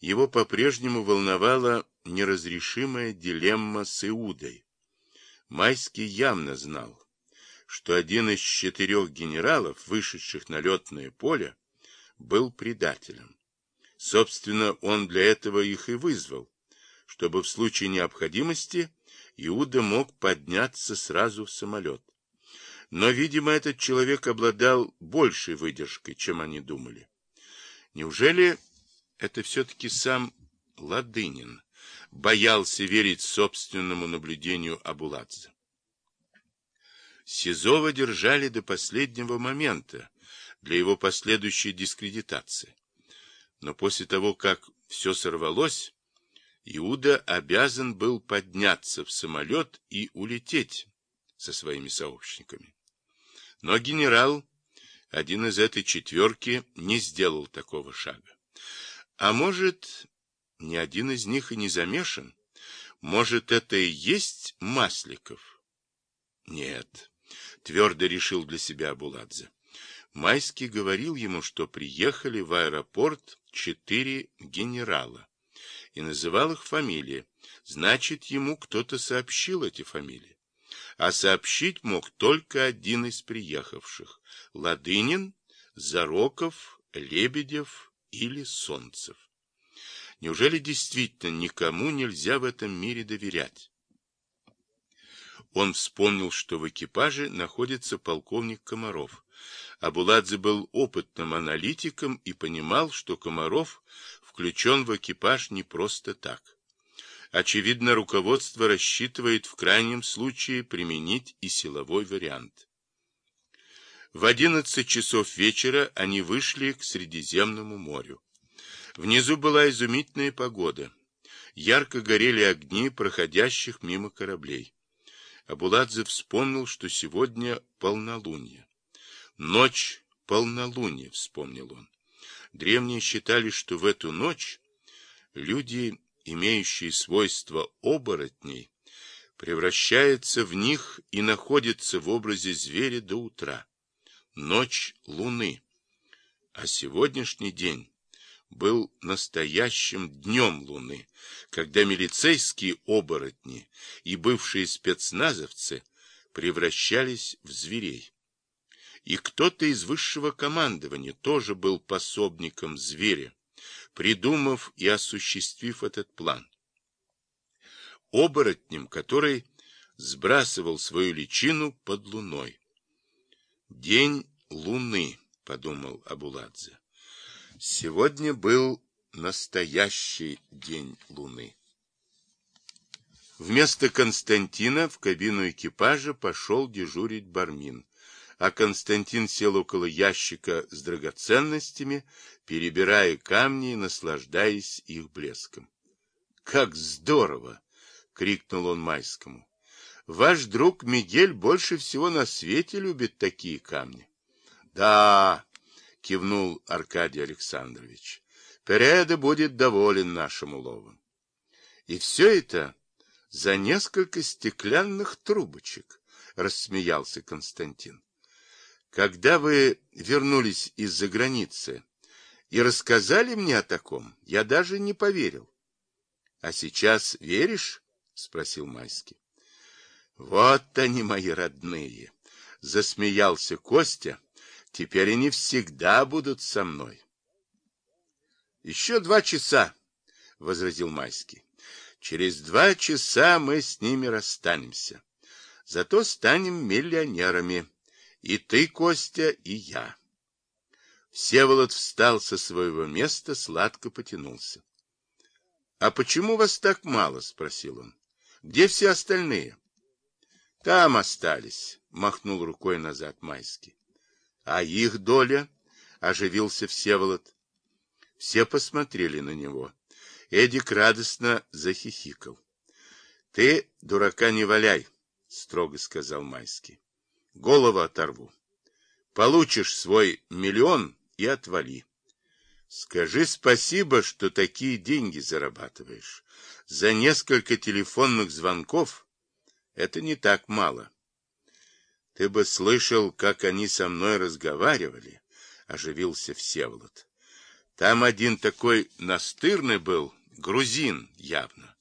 его по-прежнему волновала неразрешимая дилемма с Иудой. Майский явно знал, что один из четырех генералов, вышедших на летное поле, был предателем. Собственно, он для этого их и вызвал, чтобы в случае необходимости Иуда мог подняться сразу в самолет. Но, видимо, этот человек обладал большей выдержкой, чем они думали. Неужели это все-таки сам Ладынин боялся верить собственному наблюдению Абуладзе? Сизова держали до последнего момента для его последующей дискредитации. Но после того, как все сорвалось, Иуда обязан был подняться в самолет и улететь со своими сообщниками. Но генерал, один из этой четверки, не сделал такого шага. А может, ни один из них и не замешан? Может, это и есть Масликов? Нет, твердо решил для себя Абуладзе. Майский говорил ему, что приехали в аэропорт четыре генерала и называл их фамилии. Значит, ему кто-то сообщил эти фамилии а сообщить мог только один из приехавших – Ладынин, Зароков, Лебедев или Солнцев. Неужели действительно никому нельзя в этом мире доверять? Он вспомнил, что в экипаже находится полковник Комаров. Абуладзе был опытным аналитиком и понимал, что Комаров включен в экипаж не просто так. Очевидно, руководство рассчитывает в крайнем случае применить и силовой вариант. В 11 часов вечера они вышли к Средиземному морю. Внизу была изумительная погода. Ярко горели огни проходящих мимо кораблей. Абуладзе вспомнил, что сегодня полнолуние. Ночь полнолуния, вспомнил он. Древние считали, что в эту ночь люди имеющие свойства оборотней, превращается в них и находится в образе зверя до утра. Ночь луны. А сегодняшний день был настоящим днем луны, когда милицейские оборотни и бывшие спецназовцы превращались в зверей. И кто-то из высшего командования тоже был пособником зверя, придумав и осуществив этот план. Оборотнем, который сбрасывал свою личину под луной. День луны, подумал Абуладзе. Сегодня был настоящий день луны. Вместо Константина в кабину экипажа пошел дежурить Бармин а Константин сел около ящика с драгоценностями, перебирая камни и наслаждаясь их блеском. «Как здорово!» — крикнул он Майскому. «Ваш друг Мигель больше всего на свете любит такие камни». «Да!» — кивнул Аркадий Александрович. «Переда будет доволен нашим уловом». И все это за несколько стеклянных трубочек, — рассмеялся Константин. Когда вы вернулись из-за границы и рассказали мне о таком, я даже не поверил. — А сейчас веришь? — спросил Майский. — Вот они, мои родные! — засмеялся Костя. — Теперь они всегда будут со мной. — Еще два часа, — возразил Майский. — Через два часа мы с ними расстанемся. Зато станем миллионерами. И ты, Костя, и я. Всеволод встал со своего места, сладко потянулся. — А почему вас так мало? — спросил он. — Где все остальные? — Там остались, — махнул рукой назад Майский. — А их доля? — оживился Всеволод. Все посмотрели на него. Эдик радостно захихикал. — Ты, дурака, не валяй, — строго сказал Майский голову оторву. Получишь свой миллион и отвали. Скажи спасибо, что такие деньги зарабатываешь. За несколько телефонных звонков это не так мало. Ты бы слышал, как они со мной разговаривали, оживился Всеволод. Там один такой настырный был, грузин явно.